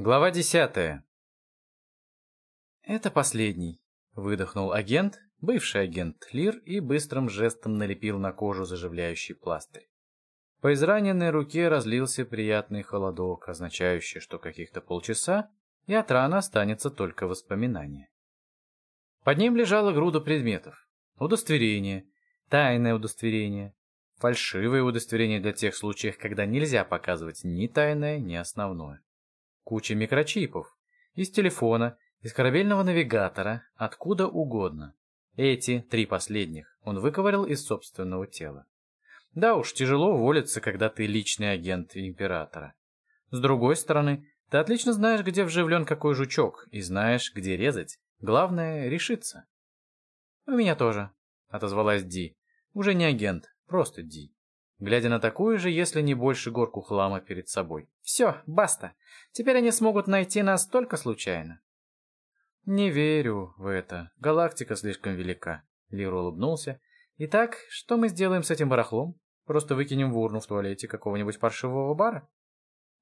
Глава десятая. «Это последний», — выдохнул агент, бывший агент Лир, и быстрым жестом налепил на кожу заживляющий пластырь. По израненной руке разлился приятный холодок, означающий, что каких-то полчаса, и от раны останется только воспоминание. Под ним лежала груда предметов. Удостоверение, тайное удостоверение, фальшивое удостоверение для тех случаев, когда нельзя показывать ни тайное, ни основное. Куча микрочипов. Из телефона, из корабельного навигатора, откуда угодно. Эти три последних он выковырял из собственного тела. Да уж, тяжело уволиться, когда ты личный агент императора. С другой стороны, ты отлично знаешь, где вживлен какой жучок, и знаешь, где резать. Главное — решиться. «У меня тоже», — отозвалась Ди. «Уже не агент, просто Ди» глядя на такую же, если не больше горку хлама перед собой. «Все, баста. Теперь они смогут найти нас только случайно». «Не верю в это. Галактика слишком велика», — Лир улыбнулся. «Итак, что мы сделаем с этим барахлом? Просто выкинем в урну в туалете какого-нибудь паршивого бара?»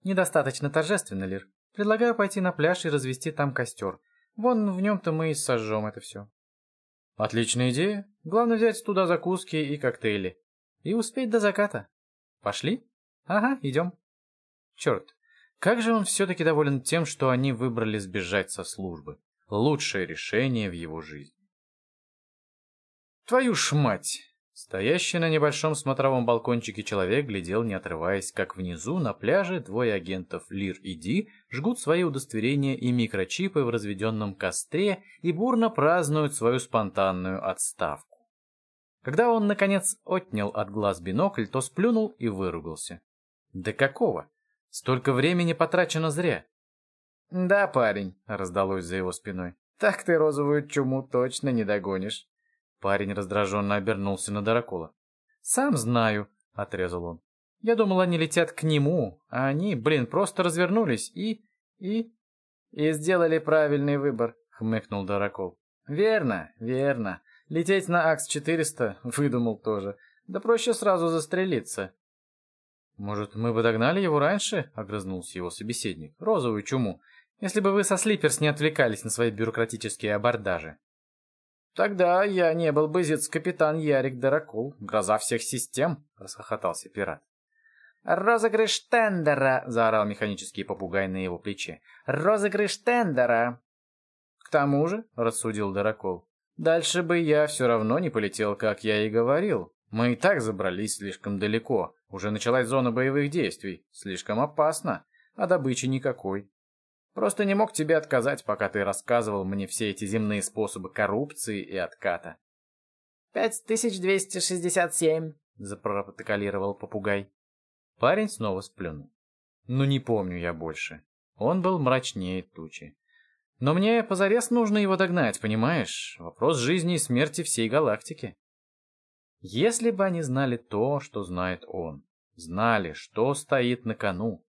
«Недостаточно торжественно, Лир. Предлагаю пойти на пляж и развести там костер. Вон в нем-то мы и сожжем это все». «Отличная идея. Главное взять туда закуски и коктейли. И успеть до заката. Пошли? Ага, идем. Черт, как же он все-таки доволен тем, что они выбрали сбежать со службы. Лучшее решение в его жизни. Твою ж мать! Стоящий на небольшом смотровом балкончике человек глядел, не отрываясь, как внизу на пляже двое агентов Лир и Ди жгут свои удостоверения и микрочипы в разведенном костре и бурно празднуют свою спонтанную отставку. Когда он, наконец, отнял от глаз бинокль, то сплюнул и выругался. «Да какого? Столько времени потрачено зря!» «Да, парень», — раздалось за его спиной. «Так ты розовую чуму точно не догонишь». Парень раздраженно обернулся на Дракула. «Сам знаю», — отрезал он. «Я думал, они летят к нему, а они, блин, просто развернулись и... и...» «И сделали правильный выбор», — хмыкнул Дракул. «Верно, верно. Лететь на АКС-400 выдумал тоже. Да проще сразу застрелиться. «Может, мы бы догнали его раньше?» — огрызнулся его собеседник. «Розовую чуму. Если бы вы со Слиперс не отвлекались на свои бюрократические абордажи». «Тогда я не был бы зиц-капитан Ярик Даракул, гроза всех систем», — расхохотался пират. «Розыгрыш тендера!» — заорал механический попугай на его плече. «Розыгрыш тендера!» «К тому же», — рассудил Даракол, Дальше бы я все равно не полетел, как я и говорил. Мы и так забрались слишком далеко. Уже началась зона боевых действий. Слишком опасно. А добычи никакой. Просто не мог тебе отказать, пока ты рассказывал мне все эти земные способы коррупции и отката. «Пять тысяч двести шестьдесят семь», — запротоколировал попугай. Парень снова сплюнул. «Ну не помню я больше. Он был мрачнее тучи. Но мне позарез нужно его догнать, понимаешь? Вопрос жизни и смерти всей галактики. Если бы они знали то, что знает он, знали, что стоит на кону.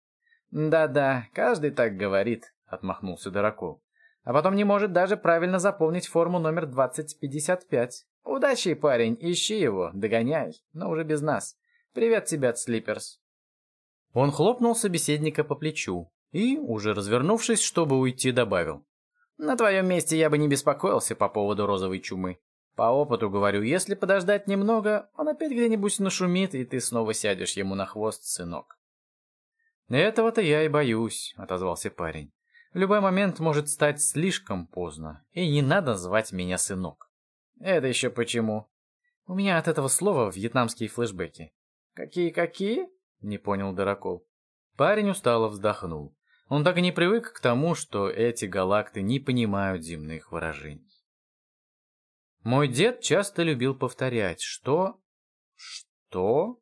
«Да-да, каждый так говорит», — отмахнулся Дыракул. «А потом не может даже правильно заполнить форму номер 2055. Удачи, парень, ищи его, догоняй, но уже без нас. Привет тебе от Слиперс». Он хлопнул собеседника по плечу и, уже развернувшись, чтобы уйти, добавил. На твоем месте я бы не беспокоился по поводу розовой чумы. По опыту говорю, если подождать немного, он опять где-нибудь нашумит, и ты снова сядешь ему на хвост, сынок. «Этого-то я и боюсь», — отозвался парень. «В любой момент может стать слишком поздно, и не надо звать меня сынок». «Это еще почему?» «У меня от этого слова вьетнамские флешбеки». «Какие-какие?» — не понял Дырокол. Парень устало вздохнул. Он так и не привык к тому, что эти галакты не понимают земных выражений. Мой дед часто любил повторять, что... Что?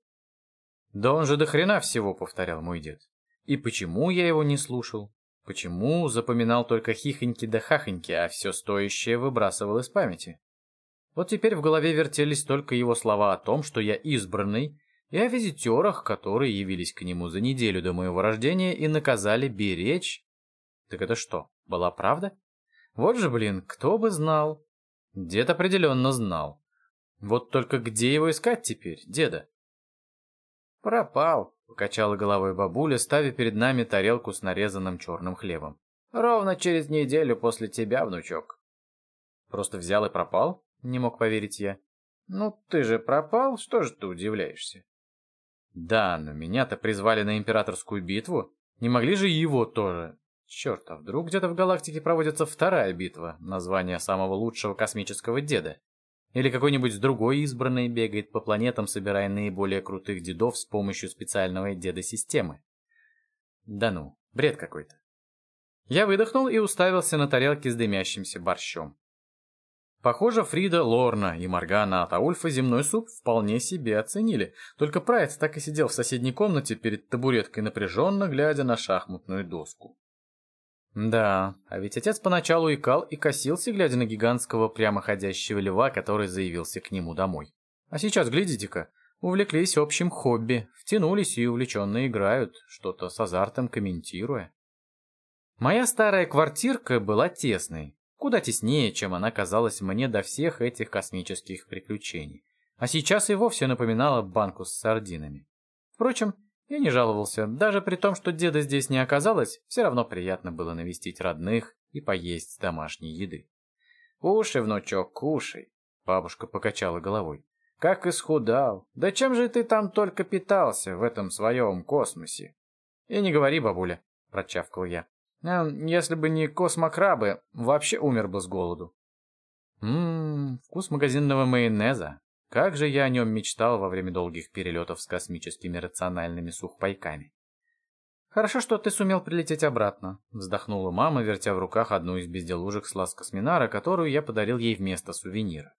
Да он же до хрена всего повторял мой дед. И почему я его не слушал? Почему запоминал только хихоньки да хахоньки, а все стоящее выбрасывал из памяти? Вот теперь в голове вертелись только его слова о том, что я избранный, и о визитерах, которые явились к нему за неделю до моего рождения и наказали беречь. Так это что, была правда? Вот же, блин, кто бы знал. Дед определенно знал. Вот только где его искать теперь, деда? Пропал, — покачала головой бабуля, ставя перед нами тарелку с нарезанным черным хлебом. «Ровно через неделю после тебя, внучок». «Просто взял и пропал?» — не мог поверить я. «Ну, ты же пропал, что же ты удивляешься?» «Да, но меня-то призвали на императорскую битву. Не могли же его тоже? Черт, а вдруг где-то в галактике проводится вторая битва, название самого лучшего космического деда? Или какой-нибудь другой избранный бегает по планетам, собирая наиболее крутых дедов с помощью специального деда-системы? Да ну, бред какой-то. Я выдохнул и уставился на тарелки с дымящимся борщом. Похоже, Фрида, Лорна и Моргана от Аульфа земной суп вполне себе оценили. Только Прайд так и сидел в соседней комнате перед табуреткой, напряженно глядя на шахматную доску. Да, а ведь отец поначалу икал и косился, глядя на гигантского прямоходящего льва, который заявился к нему домой. А сейчас, глядите-ка, увлеклись общим хобби, втянулись и увлеченно играют, что-то с азартом комментируя. Моя старая квартирка была тесной, куда теснее, чем она казалась мне до всех этих космических приключений. А сейчас и вовсе напоминала банку с сардинами. Впрочем, я не жаловался, даже при том, что деда здесь не оказалось, все равно приятно было навестить родных и поесть домашней еды. «Кушай, внучок, кушай», — бабушка покачала головой. «Как исхудал! Да чем же ты там только питался в этом своем космосе?» «И не говори, бабуля», — прочавкал я. Если бы не космокрабы, вообще умер бы с голоду. Ммм, вкус магазинного майонеза. Как же я о нем мечтал во время долгих перелетов с космическими рациональными сухпайками. «Хорошо, что ты сумел прилететь обратно», — вздохнула мама, вертя в руках одну из безделушек с ласкосминара, которую я подарил ей вместо сувенира.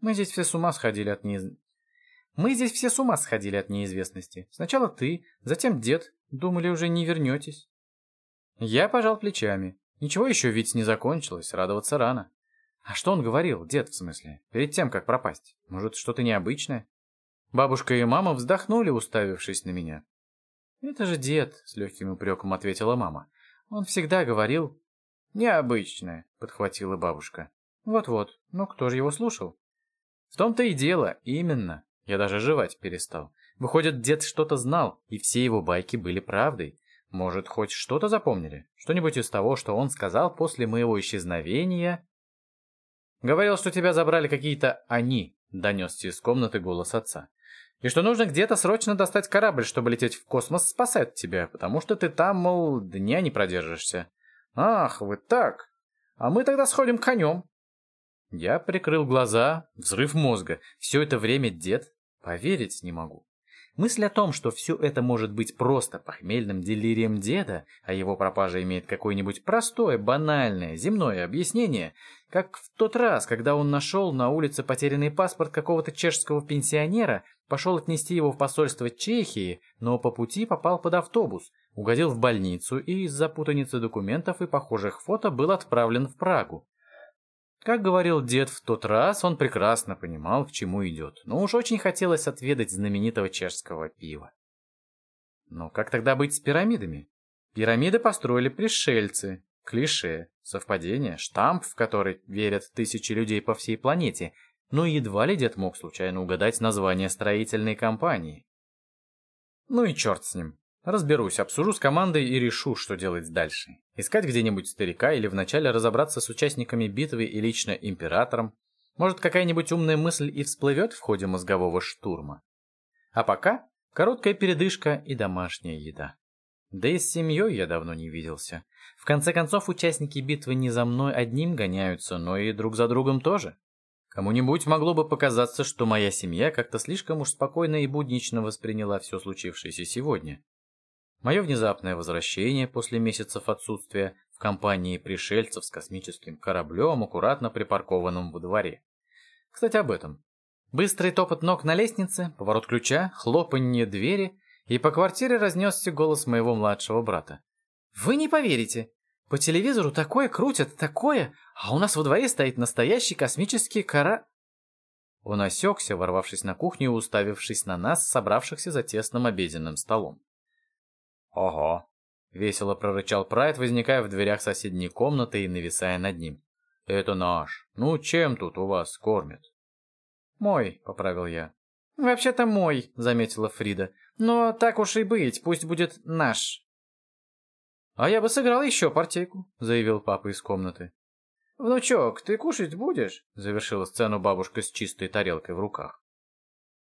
«Мы здесь все с ума сходили от неиз... Мы здесь все с ума сходили от неизвестности. Сначала ты, затем дед. Думали, уже не вернетесь. Я пожал плечами. Ничего еще ведь не закончилось, радоваться рано. А что он говорил, дед в смысле, перед тем, как пропасть? Может, что-то необычное? Бабушка и мама вздохнули, уставившись на меня. «Это же дед», — с легким упреком ответила мама. «Он всегда говорил...» «Необычное», — подхватила бабушка. «Вот-вот, ну кто же его слушал?» «В том-то и дело, именно. Я даже жевать перестал. Выходит, дед что-то знал, и все его байки были правдой. Может, хоть что-то запомнили? Что-нибудь из того, что он сказал после моего исчезновения? Говорил, что тебя забрали какие-то «они», — донесся из комнаты голос отца. И что нужно где-то срочно достать корабль, чтобы лететь в космос спасать тебя, потому что ты там, мол, дня не продержишься. Ах, вы так. А мы тогда сходим конем. Я прикрыл глаза, взрыв мозга. Все это время дед? Поверить не могу. Мысль о том, что все это может быть просто похмельным делирием деда, а его пропажа имеет какое-нибудь простое, банальное, земное объяснение, как в тот раз, когда он нашел на улице потерянный паспорт какого-то чешского пенсионера, пошел отнести его в посольство Чехии, но по пути попал под автобус, угодил в больницу и из-за путаницы документов и похожих фото был отправлен в Прагу. Как говорил дед в тот раз, он прекрасно понимал, к чему идет, но уж очень хотелось отведать знаменитого чешского пива. Но как тогда быть с пирамидами? Пирамиды построили пришельцы. Клише, совпадение, штамп, в который верят тысячи людей по всей планете, но едва ли дед мог случайно угадать название строительной компании. Ну и черт с ним. Разберусь, обсужу с командой и решу, что делать дальше. Искать где-нибудь старика или вначале разобраться с участниками битвы и лично императором. Может, какая-нибудь умная мысль и всплывет в ходе мозгового штурма. А пока короткая передышка и домашняя еда. Да и с семьей я давно не виделся. В конце концов, участники битвы не за мной одним гоняются, но и друг за другом тоже. Кому-нибудь могло бы показаться, что моя семья как-то слишком уж спокойно и буднично восприняла все случившееся сегодня. Мое внезапное возвращение после месяцев отсутствия в компании пришельцев с космическим кораблем, аккуратно припаркованным во дворе. Кстати, об этом. Быстрый топот ног на лестнице, поворот ключа, хлопанье двери, и по квартире разнесся голос моего младшего брата. «Вы не поверите! По телевизору такое крутят, такое, а у нас во дворе стоит настоящий космический кора...» Он осекся, ворвавшись на кухню и уставившись на нас, собравшихся за тесным обеденным столом. «Ого!» — весело прорычал Прайд, возникая в дверях соседней комнаты и нависая над ним. «Это наш. Ну, чем тут у вас кормят?» «Мой», — поправил я. «Вообще-то мой», — заметила Фрида. Но так уж и быть, пусть будет наш. А я бы сыграл еще партейку, заявил папа из комнаты. «Внучок, ты кушать будешь?» — завершила сцену бабушка с чистой тарелкой в руках.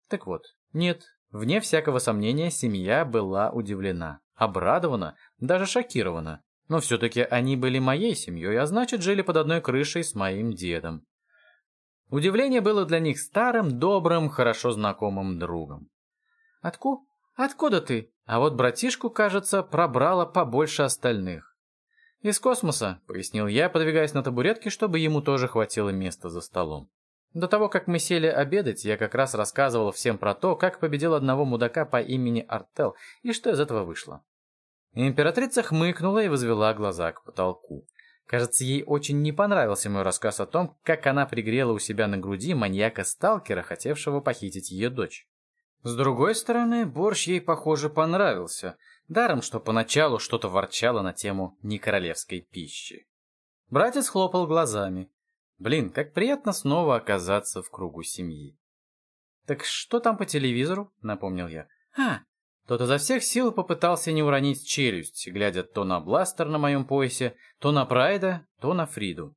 Так вот, нет, вне всякого сомнения, семья была удивлена, обрадована, даже шокирована. Но все-таки они были моей семьей, а значит, жили под одной крышей с моим дедом. Удивление было для них старым, добрым, хорошо знакомым другом. «Отку? Откуда ты?» А вот братишку, кажется, пробрало побольше остальных. «Из космоса», — пояснил я, подвигаясь на табуретке, чтобы ему тоже хватило места за столом. До того, как мы сели обедать, я как раз рассказывал всем про то, как победил одного мудака по имени Артел и что из этого вышло. Императрица хмыкнула и возвела глаза к потолку. Кажется, ей очень не понравился мой рассказ о том, как она пригрела у себя на груди маньяка-сталкера, хотевшего похитить ее дочь. С другой стороны, борщ ей, похоже, понравился, даром, что поначалу что-то ворчало на тему некоролевской пищи. Братец хлопал глазами. Блин, как приятно снова оказаться в кругу семьи. «Так что там по телевизору?» — напомнил я. «А!» Тот изо всех сил попытался не уронить челюсть, глядя то на бластер на моем поясе, то на Прайда, то на Фриду.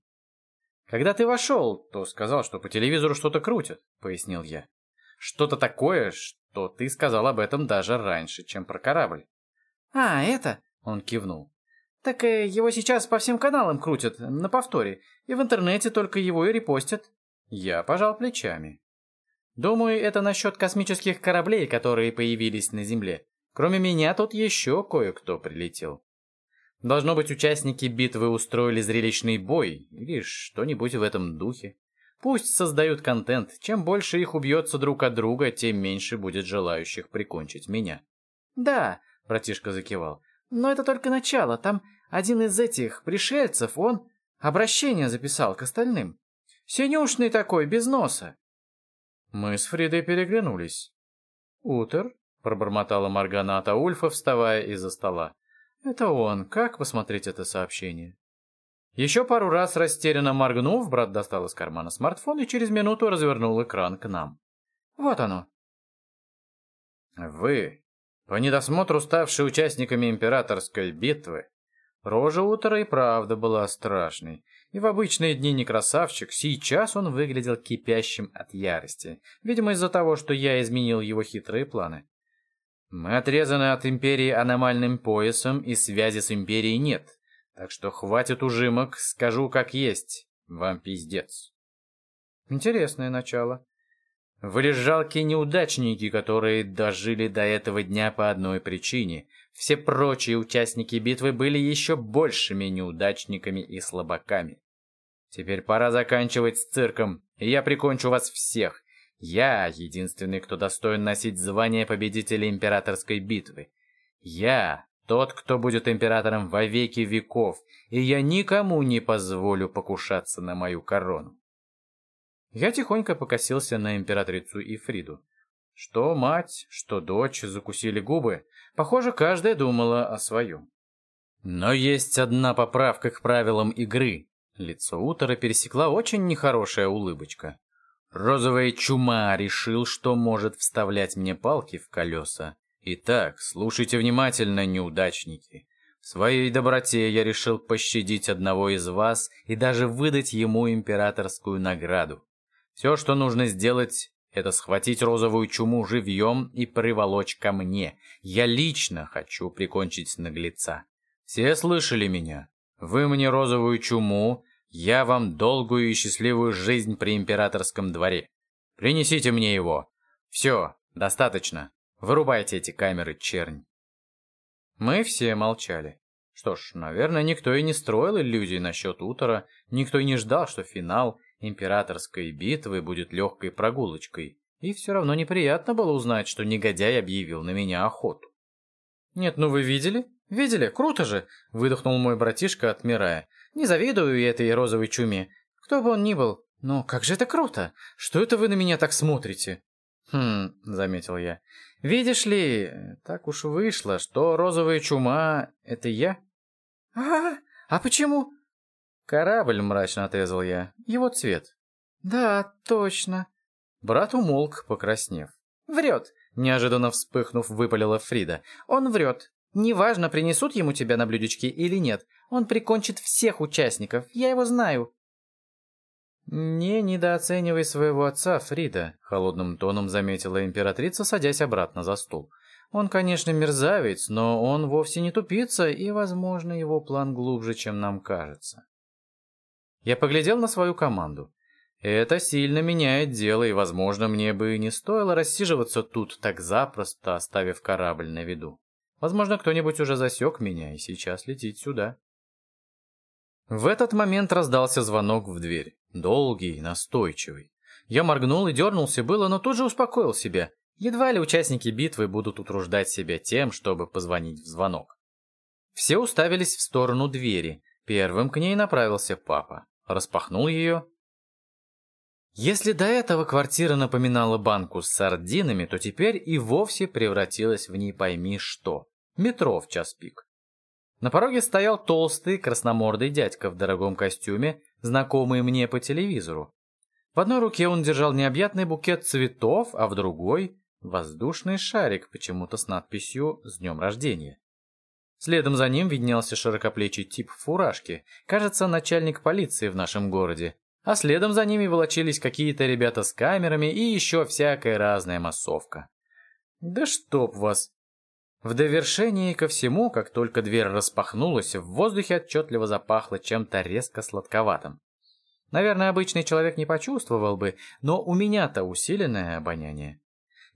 «Когда ты вошел, то сказал, что по телевизору что-то крутят», — пояснил я. «Что-то такое, что ты сказал об этом даже раньше, чем про корабль». «А, это?» — он кивнул. Так э, его сейчас по всем каналам крутят, на повторе, и в интернете только его и репостят. Я пожал плечами. Думаю, это насчет космических кораблей, которые появились на Земле. Кроме меня тут еще кое-кто прилетел. Должно быть, участники битвы устроили зрелищный бой или что-нибудь в этом духе. Пусть создают контент. Чем больше их убьется друг от друга, тем меньше будет желающих прикончить меня. «Да», — братишка закивал, — «но это только начало. Там один из этих пришельцев, он обращение записал к остальным. Синюшный такой, без носа. Мы с Фридой переглянулись. «Утер?» — пробормотала Маргана Атаульфа, вставая из-за стола. «Это он. Как посмотреть это сообщение?» Еще пару раз растерянно моргнув, брат достал из кармана смартфон и через минуту развернул экран к нам. «Вот оно». «Вы, по недосмотру ставшие участниками императорской битвы, Рожа утра и правда была страшной. И в обычные дни не красавчик, сейчас он выглядел кипящим от ярости. Видимо, из-за того, что я изменил его хитрые планы. Мы отрезаны от Империи аномальным поясом, и связи с Империей нет. Так что хватит ужимок, скажу как есть. Вам пиздец. Интересное начало. Вы лишь жалкие неудачники, которые дожили до этого дня по одной причине. Все прочие участники битвы были еще большими неудачниками и слабаками. Теперь пора заканчивать с цирком, и я прикончу вас всех. Я единственный, кто достоин носить звание победителя императорской битвы. Я тот, кто будет императором во веки веков, и я никому не позволю покушаться на мою корону. Я тихонько покосился на императрицу Ифриду. Что мать, что дочь закусили губы. Похоже, каждая думала о своем. Но есть одна поправка к правилам игры. Лицо Утора пересекла очень нехорошая улыбочка. Розовая чума решил, что может вставлять мне палки в колеса. Итак, слушайте внимательно, неудачники. В своей доброте я решил пощадить одного из вас и даже выдать ему императорскую награду. Все, что нужно сделать, это схватить розовую чуму живьем и приволочь ко мне. Я лично хочу прикончить наглеца. Все слышали меня? Вы мне розовую чуму, я вам долгую и счастливую жизнь при императорском дворе. Принесите мне его. Все, достаточно. Вырубайте эти камеры, чернь. Мы все молчали. Что ж, наверное, никто и не строил иллюзий насчет утра, никто и не ждал, что финал императорской битвы будет легкой прогулочкой, и все равно неприятно было узнать, что негодяй объявил на меня охоту. «Нет, ну вы видели? Видели? Круто же!» — выдохнул мой братишка, отмирая. «Не завидую этой розовой чуме. Кто бы он ни был. Но как же это круто! Что это вы на меня так смотрите?» «Хм», — заметил я. «Видишь ли, так уж вышло, что розовая чума — это я». «А, а почему?» «Корабль», — мрачно отрезал я. «Его цвет». «Да, точно». Брат умолк, покраснев. «Врет. Неожиданно вспыхнув, выпалила Фрида. «Он врет. Неважно, принесут ему тебя на блюдечке или нет. Он прикончит всех участников. Я его знаю». «Не недооценивай своего отца, Фрида», — холодным тоном заметила императрица, садясь обратно за стол. «Он, конечно, мерзавец, но он вовсе не тупица, и, возможно, его план глубже, чем нам кажется». Я поглядел на свою команду. Это сильно меняет дело, и, возможно, мне бы не стоило рассиживаться тут так запросто, оставив корабль на виду. Возможно, кто-нибудь уже засек меня и сейчас летит сюда. В этот момент раздался звонок в дверь. Долгий, настойчивый. Я моргнул и дернулся было, но тут же успокоил себя. Едва ли участники битвы будут утруждать себя тем, чтобы позвонить в звонок. Все уставились в сторону двери. Первым к ней направился папа. Распахнул ее если до этого квартира напоминала банку с сардинами, то теперь и вовсе превратилась в не пойми что. Метро в час пик. На пороге стоял толстый, красномордый дядька в дорогом костюме, знакомый мне по телевизору. В одной руке он держал необъятный букет цветов, а в другой — воздушный шарик, почему-то с надписью «С днем рождения». Следом за ним виднелся широкоплечий тип фуражки, кажется, начальник полиции в нашем городе, а следом за ними волочились какие-то ребята с камерами и еще всякая разная массовка. Да чтоб вас! В довершении ко всему, как только дверь распахнулась, в воздухе отчетливо запахло чем-то резко сладковатым. Наверное, обычный человек не почувствовал бы, но у меня-то усиленное обоняние.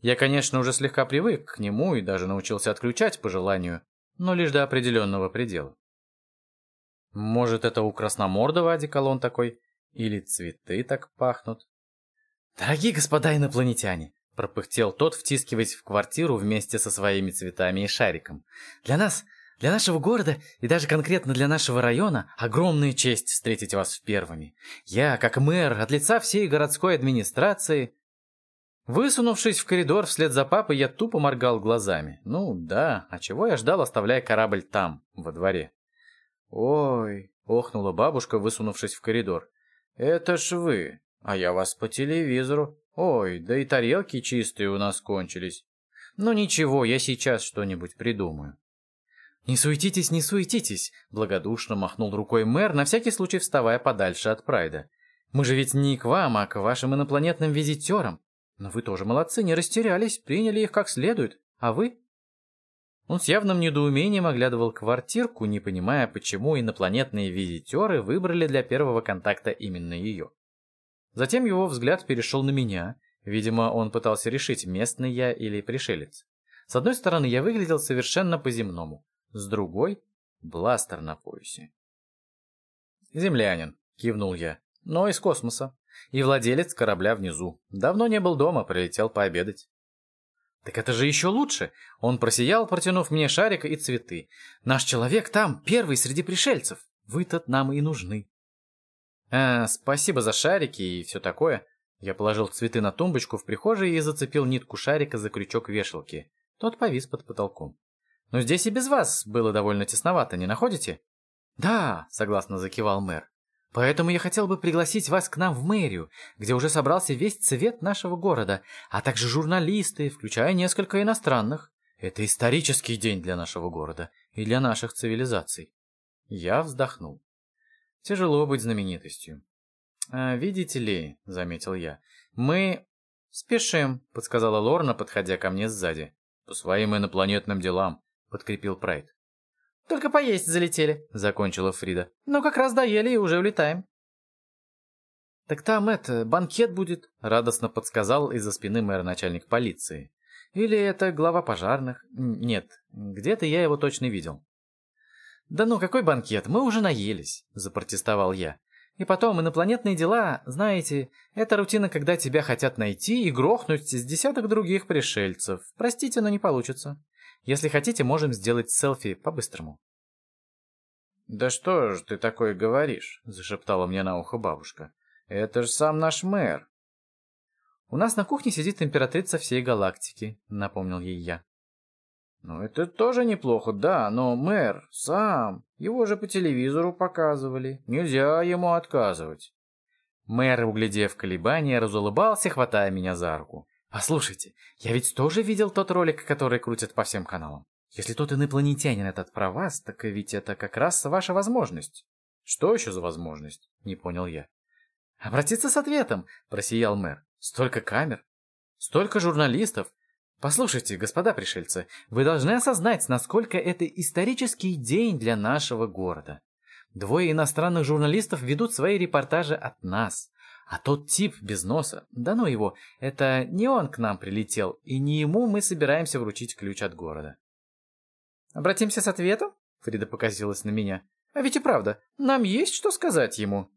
Я, конечно, уже слегка привык к нему и даже научился отключать по желанию, но лишь до определенного предела. Может, это у красномордого одеколон такой? Или цветы так пахнут? «Дорогие господа инопланетяне!» — пропыхтел тот, втискиваясь в квартиру вместе со своими цветами и шариком. «Для нас, для нашего города и даже конкретно для нашего района огромная честь встретить вас первыми. Я, как мэр, от лица всей городской администрации...» Высунувшись в коридор вслед за папой, я тупо моргал глазами. Ну да, а чего я ждал, оставляя корабль там, во дворе? «Ой!» — охнула бабушка, высунувшись в коридор. «Это ж вы, а я вас по телевизору. Ой, да и тарелки чистые у нас кончились. Ну ничего, я сейчас что-нибудь придумаю». «Не суетитесь, не суетитесь», — благодушно махнул рукой мэр, на всякий случай вставая подальше от Прайда. «Мы же ведь не к вам, а к вашим инопланетным визитерам. Но вы тоже молодцы, не растерялись, приняли их как следует. А вы?» Он с явным недоумением оглядывал квартирку, не понимая, почему инопланетные визитеры выбрали для первого контакта именно ее. Затем его взгляд перешел на меня. Видимо, он пытался решить, местный я или пришелец. С одной стороны, я выглядел совершенно по-земному. С другой — бластер на поясе. «Землянин», — кивнул я, — «но из космоса. И владелец корабля внизу. Давно не был дома, прилетел пообедать». Так это же еще лучше. Он просиял, протянув мне шарик и цветы. Наш человек там, первый среди пришельцев. Вы-то нам и нужны. А, спасибо за шарики и все такое. Я положил цветы на тумбочку в прихожей и зацепил нитку шарика за крючок вешалки. Тот повис под потолком. Но здесь и без вас было довольно тесновато, не находите? Да, согласно закивал мэр. Поэтому я хотел бы пригласить вас к нам в мэрию, где уже собрался весь цвет нашего города, а также журналисты, включая несколько иностранных. Это исторический день для нашего города и для наших цивилизаций. Я вздохнул. Тяжело быть знаменитостью. А, «Видите ли», — заметил я, — «мы...» «Спешим», — подсказала Лорна, подходя ко мне сзади. «По своим инопланетным делам», — подкрепил Прайд. «Только поесть залетели», — закончила Фрида. «Но как раз доели и уже улетаем». «Так там это, банкет будет», — радостно подсказал из-за спины мэр начальник полиции. «Или это глава пожарных? Нет, где-то я его точно видел». «Да ну, какой банкет? Мы уже наелись», — запротестовал я. «И потом, инопланетные дела, знаете, это рутина, когда тебя хотят найти и грохнуть с десяток других пришельцев. Простите, но не получится. Если хотите, можем сделать селфи по-быстрому». «Да что ж ты такое говоришь?» — зашептала мне на ухо бабушка. «Это же сам наш мэр». «У нас на кухне сидит императрица всей галактики», — напомнил ей я. «Ну, это тоже неплохо, да, но мэр сам, его же по телевизору показывали, нельзя ему отказывать». Мэр, углядев колебания, разулыбался, хватая меня за руку. Послушайте, я ведь тоже видел тот ролик, который крутят по всем каналам. Если тот инопланетянин этот про вас, так ведь это как раз ваша возможность. Что еще за возможность? Не понял я. Обратиться с ответом, просиял мэр. Столько камер, столько журналистов. Послушайте, господа пришельцы, вы должны осознать, насколько это исторический день для нашего города. Двое иностранных журналистов ведут свои репортажи от нас. А тот тип без носа, да ну его, это не он к нам прилетел, и не ему мы собираемся вручить ключ от города. Обратимся с ответом? Фрида показалась на меня. А ведь и правда, нам есть что сказать ему.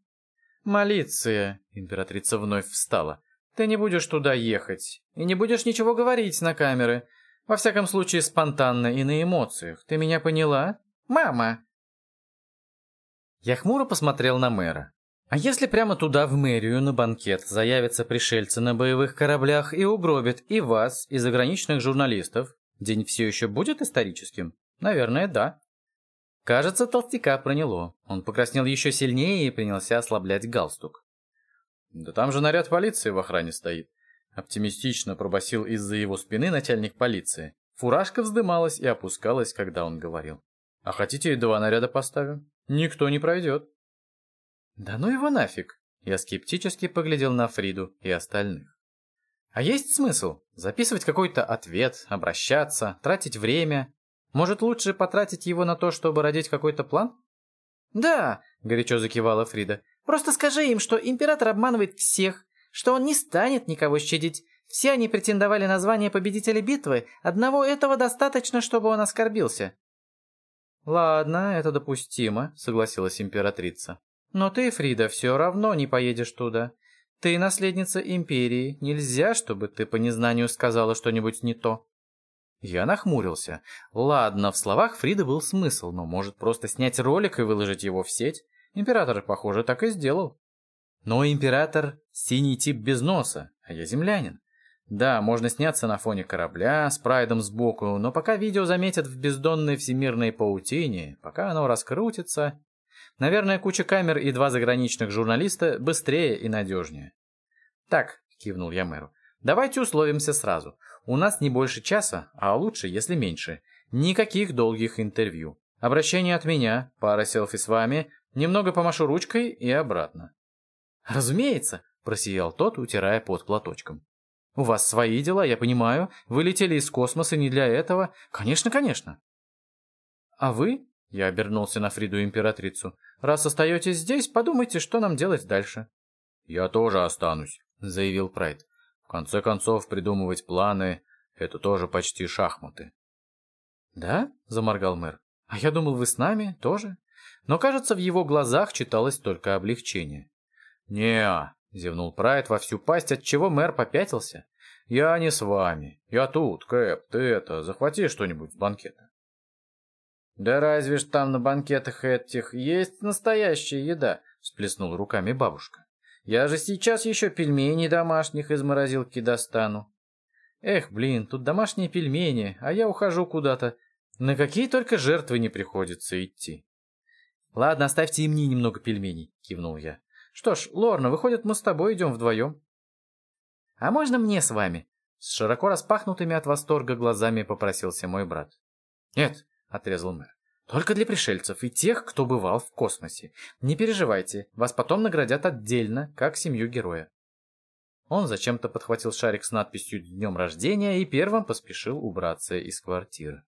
Малиция, императрица вновь встала. Ты не будешь туда ехать, и не будешь ничего говорить на камеры. Во всяком случае, спонтанно и на эмоциях. Ты меня поняла? Мама!» Я хмуро посмотрел на мэра. А если прямо туда, в мэрию, на банкет, заявятся пришельцы на боевых кораблях и угробят и вас, и заграничных журналистов, день все еще будет историческим? Наверное, да. Кажется, толстяка проняло. Он покраснел еще сильнее и принялся ослаблять галстук. «Да там же наряд полиции в охране стоит», — оптимистично пробасил из-за его спины начальник полиции. Фуражка вздымалась и опускалась, когда он говорил. «А хотите, два наряда поставим? Никто не пройдет». «Да ну его нафиг!» Я скептически поглядел на Фриду и остальных. «А есть смысл? Записывать какой-то ответ, обращаться, тратить время? Может, лучше потратить его на то, чтобы родить какой-то план?» «Да!» — горячо закивала Фрида. Просто скажи им, что император обманывает всех, что он не станет никого щадить. Все они претендовали на звание победителя битвы, одного этого достаточно, чтобы он оскорбился». «Ладно, это допустимо», — согласилась императрица. «Но ты, Фрида, все равно не поедешь туда. Ты наследница империи, нельзя, чтобы ты по незнанию сказала что-нибудь не то». Я нахмурился. Ладно, в словах Фриды был смысл, но может просто снять ролик и выложить его в сеть? Император, похоже, так и сделал. Но император — синий тип без носа, а я землянин. Да, можно сняться на фоне корабля с прайдом сбоку, но пока видео заметят в бездонной всемирной паутине, пока оно раскрутится... Наверное, куча камер и два заграничных журналиста быстрее и надежнее. «Так», — кивнул я мэру, — «давайте условимся сразу. У нас не больше часа, а лучше, если меньше. Никаких долгих интервью. Обращение от меня, пара селфи с вами, Немного помашу ручкой и обратно. «Разумеется», — просиял тот, утирая под платочком. «У вас свои дела, я понимаю. Вы летели из космоса не для этого. Конечно, конечно». «А вы?» — я обернулся на Фриду императрицу. «Раз остаетесь здесь, подумайте, что нам делать дальше». «Я тоже останусь», — заявил Прайд. «В конце концов, придумывать планы — это тоже почти шахматы». «Да?» — заморгал мэр. «А я думал, вы с нами тоже?» но, кажется, в его глазах читалось только облегчение. не зевнул Прайд во всю пасть, отчего мэр попятился. «Я не с вами. Я тут, Кэп, ты это, захвати что-нибудь с банкета». «Да разве ж там на банкетах этих есть настоящая еда?» — всплеснула руками бабушка. «Я же сейчас еще пельменей домашних из морозилки достану». «Эх, блин, тут домашние пельмени, а я ухожу куда-то. На какие только жертвы не приходится идти». «Ладно, оставьте и мне немного пельменей», — кивнул я. «Что ж, Лорна, выходит, мы с тобой идем вдвоем». «А можно мне с вами?» С широко распахнутыми от восторга глазами попросился мой брат. «Нет», — отрезал мэр. «Только для пришельцев и тех, кто бывал в космосе. Не переживайте, вас потом наградят отдельно, как семью героя». Он зачем-то подхватил шарик с надписью «Днем рождения» и первым поспешил убраться из квартиры.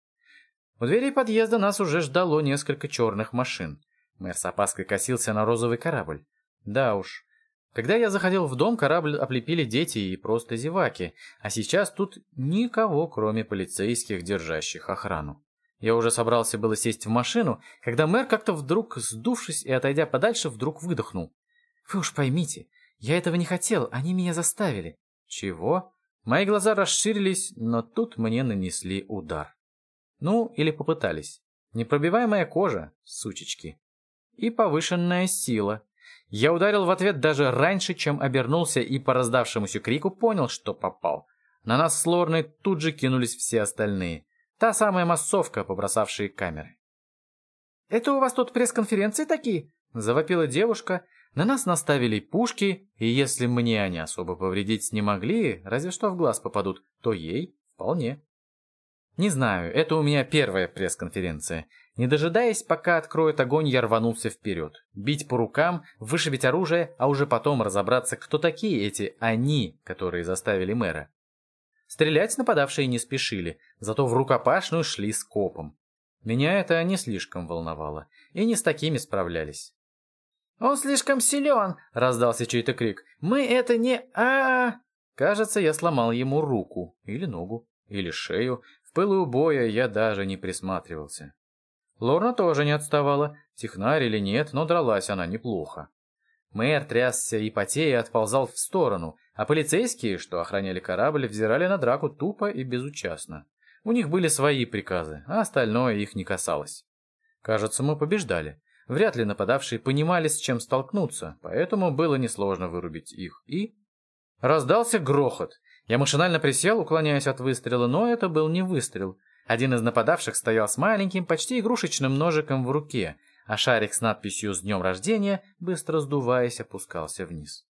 У двери подъезда нас уже ждало несколько черных машин. Мэр с опаской косился на розовый корабль. Да уж. Когда я заходил в дом, корабль облепили дети и просто зеваки, а сейчас тут никого, кроме полицейских, держащих охрану. Я уже собрался было сесть в машину, когда мэр как-то вдруг, сдувшись и отойдя подальше, вдруг выдохнул. «Вы уж поймите, я этого не хотел, они меня заставили». «Чего?» Мои глаза расширились, но тут мне нанесли удар. Ну, или попытались. Непробиваемая кожа, сучечки и повышенная сила. Я ударил в ответ даже раньше, чем обернулся и по раздавшемуся крику понял, что попал. На нас с Лорной тут же кинулись все остальные. Та самая массовка, побросавшие камеры. «Это у вас тут пресс-конференции такие?» — завопила девушка. На нас наставили пушки, и если мне они особо повредить не могли, разве что в глаз попадут, то ей вполне. Не знаю, это у меня первая пресс-конференция. Не дожидаясь, пока откроет огонь, я рванулся вперед. Бить по рукам, вышибить оружие, а уже потом разобраться, кто такие эти «они», которые заставили мэра. Стрелять нападавшие не спешили, зато в рукопашную шли с копом. Меня это не слишком волновало, и не с такими справлялись. «Он слишком силен!» — раздался чей-то крик. «Мы это не... а, Кажется, я сломал ему руку, или ногу, или шею. В пылу боя я даже не присматривался. Лорна тоже не отставала, технарь или нет, но дралась она неплохо. Мэр трясся и потея отползал в сторону, а полицейские, что охраняли корабль, взирали на драку тупо и безучастно. У них были свои приказы, а остальное их не касалось. Кажется, мы побеждали. Вряд ли нападавшие понимали, с чем столкнуться, поэтому было несложно вырубить их. И... Раздался грохот. Я машинально присел, уклоняясь от выстрела, но это был не выстрел. Один из нападавших стоял с маленьким, почти игрушечным ножиком в руке, а шарик с надписью «С днем рождения», быстро сдуваясь, опускался вниз.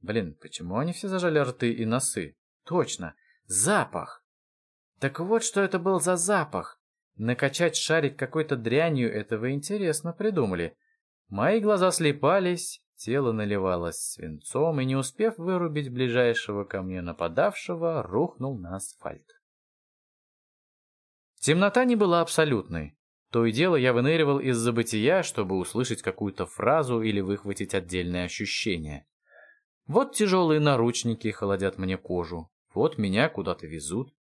Блин, почему они все зажали рты и носы? Точно, запах! Так вот, что это был за запах. Накачать шарик какой-то дрянью этого интересно придумали. Мои глаза слепались, тело наливалось свинцом, и не успев вырубить ближайшего ко мне нападавшего, рухнул на асфальт. Темнота не была абсолютной. То и дело я выныривал из забытия, чтобы услышать какую-то фразу или выхватить отдельное ощущение. Вот тяжелые наручники холодят мне кожу, вот меня куда-то везут.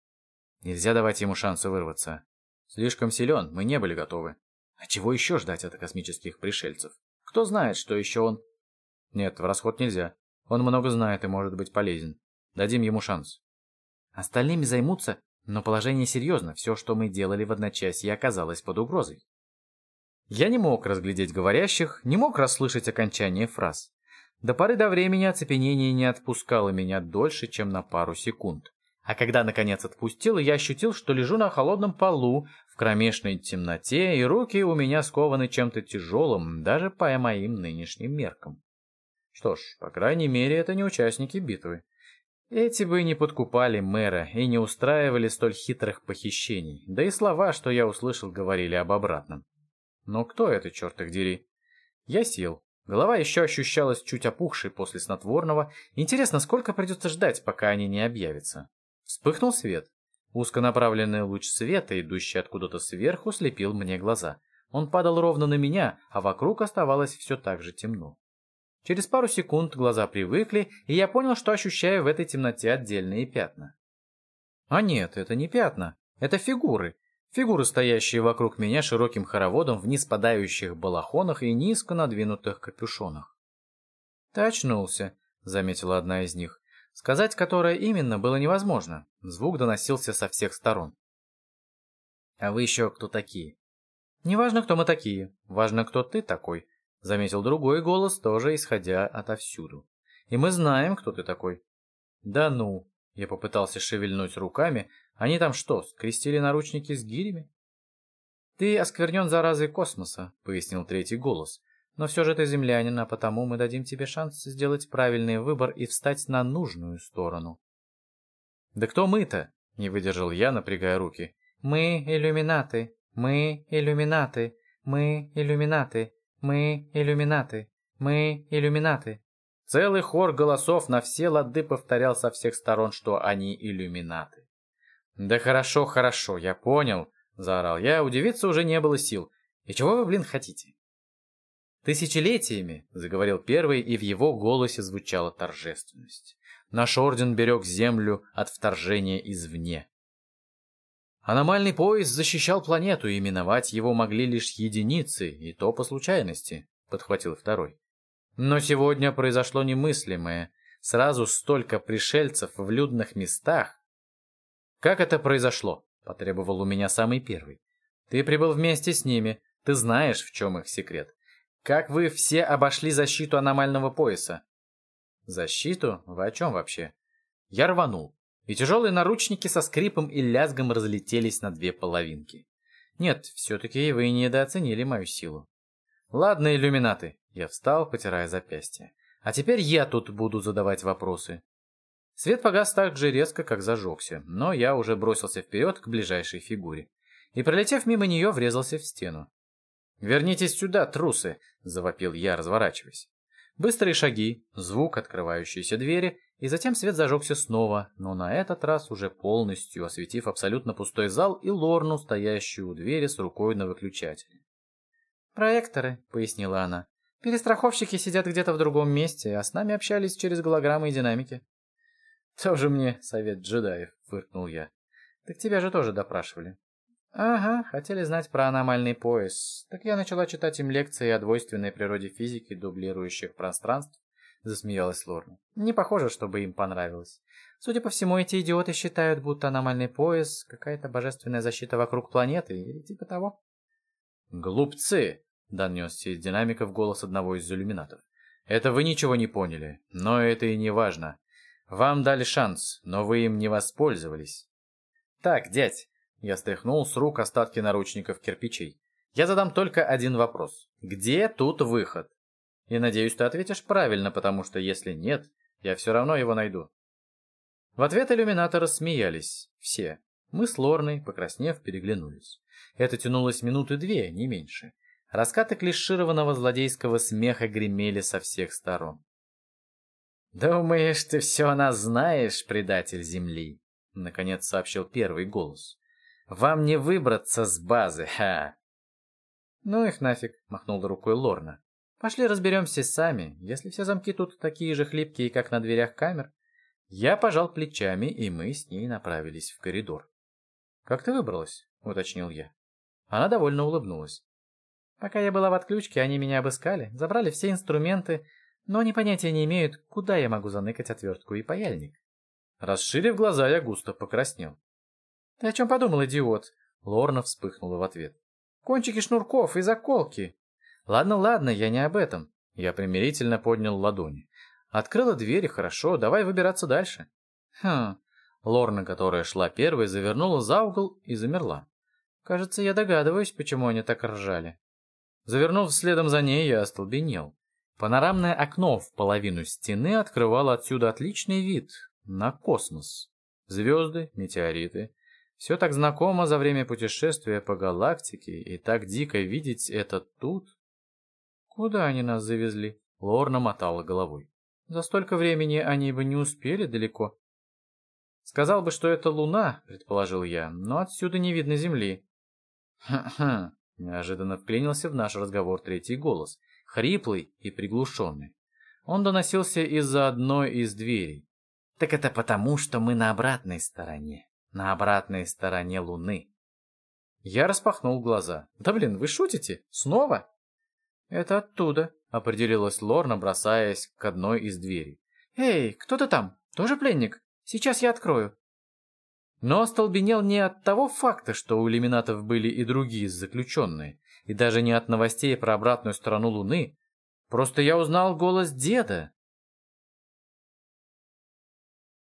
Нельзя давать ему шанса вырваться. Слишком силен, мы не были готовы. А чего еще ждать от космических пришельцев? Кто знает, что еще он... Нет, в расход нельзя. Он много знает и может быть полезен. Дадим ему шанс. Остальными займутся но положение серьезно, все, что мы делали в одночасье, оказалось под угрозой. Я не мог разглядеть говорящих, не мог расслышать окончание фраз. До поры до времени оцепенение не отпускало меня дольше, чем на пару секунд. А когда, наконец, отпустило, я ощутил, что лежу на холодном полу, в кромешной темноте, и руки у меня скованы чем-то тяжелым, даже по моим нынешним меркам. Что ж, по крайней мере, это не участники битвы. Эти бы не подкупали мэра и не устраивали столь хитрых похищений, да и слова, что я услышал, говорили об обратном. Но кто это, черт их дери? Я сел. Голова еще ощущалась чуть опухшей после снотворного. Интересно, сколько придется ждать, пока они не объявятся? Вспыхнул свет. Узконаправленный луч света, идущий откуда-то сверху, слепил мне глаза. Он падал ровно на меня, а вокруг оставалось все так же темно. Через пару секунд глаза привыкли, и я понял, что ощущаю в этой темноте отдельные пятна. А нет, это не пятна, это фигуры. Фигуры, стоящие вокруг меня широким хороводом в ниспадающих балахонах и низко надвинутых капюшонах. «Ты очнулся», — заметила одна из них. Сказать, которая именно, было невозможно. Звук доносился со всех сторон. «А вы еще кто такие?» «Не важно, кто мы такие. Важно, кто ты такой», Заметил другой голос, тоже исходя отовсюду. «И мы знаем, кто ты такой». «Да ну!» Я попытался шевельнуть руками. «Они там что, скрестили наручники с гирями?» «Ты осквернен заразой космоса», — пояснил третий голос. «Но все же ты землянин, а потому мы дадим тебе шанс сделать правильный выбор и встать на нужную сторону». «Да кто мы-то?» — не выдержал я, напрягая руки. «Мы иллюминаты, мы иллюминаты, мы иллюминаты, мы иллюминаты, мы иллюминаты. Целый хор голосов на все лады повторял со всех сторон, что они иллюминаты. «Да хорошо, хорошо, я понял», — заорал я, удивиться уже не было сил. «И чего вы, блин, хотите?» «Тысячелетиями», — заговорил первый, и в его голосе звучала торжественность. «Наш орден берег землю от вторжения извне. Аномальный пояс защищал планету, и именовать его могли лишь единицы, и то по случайности, подхватил второй. Но сегодня произошло немыслимое. Сразу столько пришельцев в людных местах. Как это произошло? Потребовал у меня самый первый. Ты прибыл вместе с ними, ты знаешь, в чем их секрет. Как вы все обошли защиту аномального пояса? Защиту? Вы о чем вообще? Я рванул и тяжелые наручники со скрипом и лязгом разлетелись на две половинки. Нет, все-таки вы недооценили мою силу. Ладно, иллюминаты, Я встал, потирая запястье. «А теперь я тут буду задавать вопросы». Свет погас так же резко, как зажегся, но я уже бросился вперед к ближайшей фигуре. И, пролетев мимо нее, врезался в стену. «Вернитесь сюда, трусы!» — завопил я, разворачиваясь. Быстрые шаги, звук открывающейся двери, и затем свет зажегся снова, но на этот раз уже полностью осветив абсолютно пустой зал и Лорну, стоящую у двери с рукой на выключателе. «Проекторы», — пояснила она. «Перестраховщики сидят где-то в другом месте, а с нами общались через голограммы и динамики». «Тоже мне совет джедаев», — фыркнул я. «Так тебя же тоже допрашивали». «Ага, хотели знать про аномальный пояс. Так я начала читать им лекции о двойственной природе физики дублирующих пространств», — засмеялась Лорна. «Не похоже, чтобы им понравилось. Судя по всему, эти идиоты считают, будто аномальный пояс — какая-то божественная защита вокруг планеты или типа того». «Глупцы!» — донесся из динамиков голос одного из иллюминатов. «Это вы ничего не поняли, но это и не важно. Вам дали шанс, но вы им не воспользовались». «Так, дядь!» — я стряхнул с рук остатки наручников кирпичей. «Я задам только один вопрос. Где тут выход?» И надеюсь, ты ответишь правильно, потому что если нет, я все равно его найду. В ответ иллюминаторы смеялись. Все. Мы с Лорной, покраснев, переглянулись. Это тянулось минуты две, не меньше. Раскаты клишированного злодейского смеха гремели со всех сторон. «Думаешь, ты все о нас знаешь, предатель Земли?» — наконец сообщил первый голос. «Вам не выбраться с базы, ха!» «Ну их нафиг!» — махнула рукой Лорна. «Пошли разберемся сами, если все замки тут такие же хлипкие, как на дверях камер». Я пожал плечами, и мы с ней направились в коридор. «Как ты выбралась?» — уточнил я. Она довольно улыбнулась. Пока я была в отключке, они меня обыскали, забрали все инструменты, но они понятия не имеют, куда я могу заныкать отвертку и паяльник. Расширив глаза, я густо покраснел. «Ты о чем подумал, идиот?» Лорна вспыхнула в ответ. «Кончики шнурков и заколки!» «Ладно, ладно, я не об этом». Я примирительно поднял ладони. «Открыла дверь, хорошо, давай выбираться дальше». «Хм...» Лорна, которая шла первой, завернула за угол и замерла. Кажется, я догадываюсь, почему они так ржали. Завернув следом за ней, я остолбенел. Панорамное окно в половину стены открывало отсюда отличный вид на космос. Звезды, метеориты. Все так знакомо за время путешествия по галактике, и так дико видеть это тут. Куда они нас завезли? Лорна мотала головой. За столько времени они бы не успели далеко. Сказал бы, что это Луна, предположил я, но отсюда не видно Земли. «Ха-ха!» — неожиданно вклинился в наш разговор третий голос, хриплый и приглушенный. Он доносился из-за одной из дверей. «Так это потому, что мы на обратной стороне, на обратной стороне Луны». Я распахнул глаза. «Да блин, вы шутите? Снова?» «Это оттуда», — определилась Лорна, бросаясь к одной из дверей. «Эй, кто ты там? Тоже пленник? Сейчас я открою». Но остолбенел не от того факта, что у иллюминатов были и другие заключенные, и даже не от новостей про обратную сторону Луны. Просто я узнал голос деда,